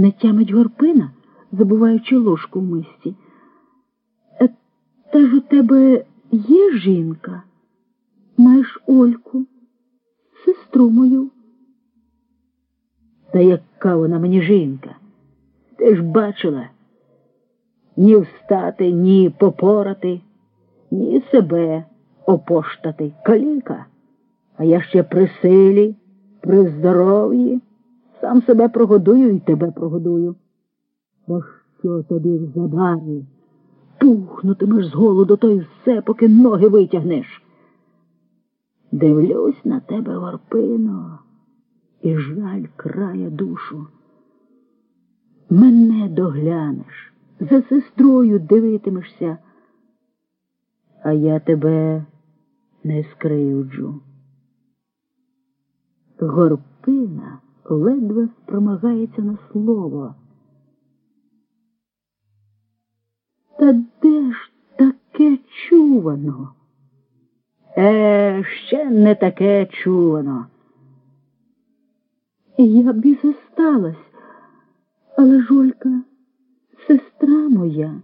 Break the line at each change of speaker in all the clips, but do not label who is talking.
Не тямить горпина, забуваючи ложку в мисці. «Е, Та ж у тебе є жінка? Маєш Ольку, сестру мою.
Та яка вона мені жінка? Ти ж бачила? Ні встати, ні попорати, ні себе опоштати. Каліка. А я ще при силі, при здоров'ї, сам себе прогодую і тебе прогодую. Бо що тобі в забарі? Тухнутимеш з голоду, то й все, поки ноги витягнеш. Дивлюсь на тебе, Горпино, і жаль крає душу. Мене доглянеш, за сестрою дивитимешся, а я тебе не скриюджу. Горпина ледве спромагається на слово. Та де ж таке чувано? Е, ще не таке чувано.
Я б і зосталась, але Жолька сестра моя,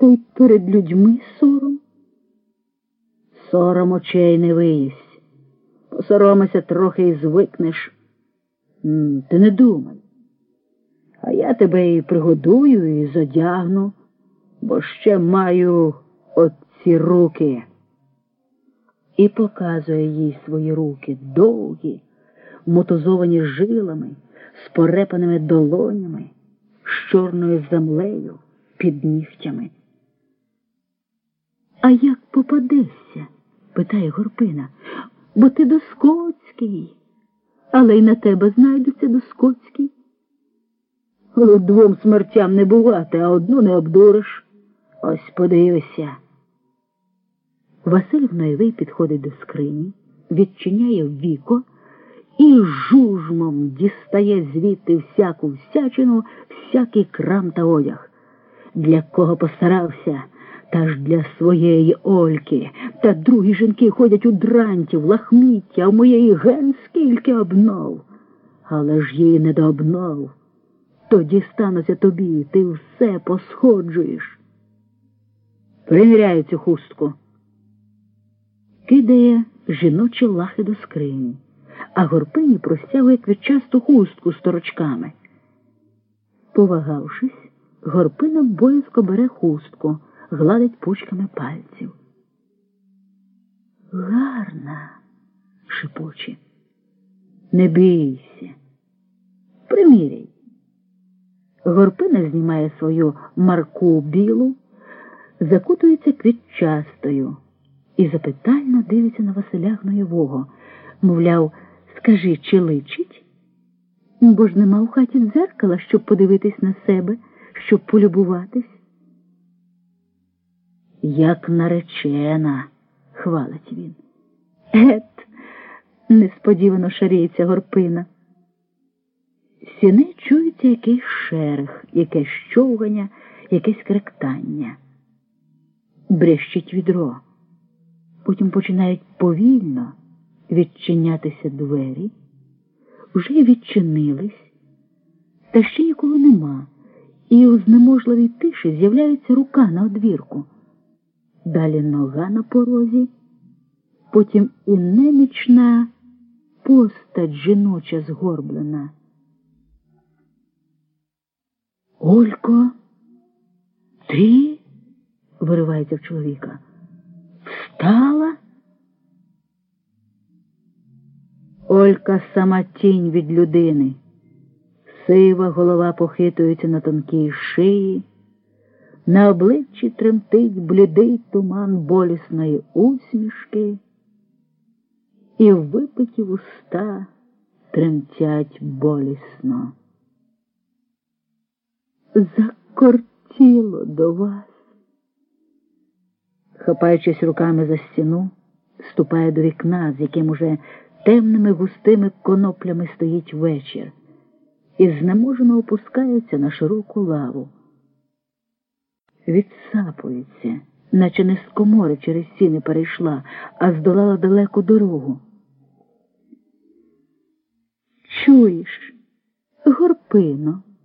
та й перед людьми сором.
Сором очей не виїсть. Посоромися трохи і звикнеш. Ти не думай. А я тебе і пригодую, і задягну, бо ще маю оці руки. І показує їй свої руки довгі, мотозовані жилами, з порепаними долонями, з чорною землею під нігтями.
А як попадешся? питає Горпина, бо ти доскоцький, але й на тебе знайдуться доскоцький.
Двом смертям не бувати, а одну не обдуриш. Ось подивися.
Василь Гноєвий підходить до скрині, відчиняє віко і жужмом дістає звідти всяку всячину, всякий крам та одяг.
Для кого постарався, та ж для своєї Ольки. Та другі жінки ходять у дранті, в лахміття, а в моєї ген скільки обнов. Але ж їй не до обнов. Тоді стануться тобі, ти все посходжуєш. Приміряю цю хустку. Кидає жіночі лахи до скрині, а горпині простягує квітчасту хустку з торочками. Повагавшись, горпина боязко бере хустку, гладить пучками пальців. Гарна, шепоче. Не бійся. Приміряй. Горпина знімає свою марку білу, закутується квітчастою і запитально дивиться на Василя Гноєвого. Мовляв, скажи, чи личить? Бо ж нема в хаті дзеркала, щоб подивитись на себе, щоб полюбуватись. Як наречена, хвалить він. Ет, несподівано шаріється горпина. Сіни чується якийсь шерех, якесь щовгання, якесь кректання. Брещить відро. Потім починають повільно відчинятися двері, вже відчинились, та ще нікого нема, і у знеможливій тиші з'являється рука на одвірку. Далі нога на порозі, потім і немічна постать жіноча згорблена. Олько, ти? виривається в чоловіка. Встала? Олька сама тінь від людини. Сива голова похитується на тонкій шиї, на обличчі тремтить блідий туман болісної усмішки, і в випиті вуста тремтять болісно. Закортіло до вас. Хапаючись руками за стіну, ступає до вікна, з яким уже темними густими коноплями стоїть вечір, і знеможено опускається на широку лаву. Відсапується, наче не з комори через сіни перейшла, а здолала далеку дорогу. Чуєш, горп
спино.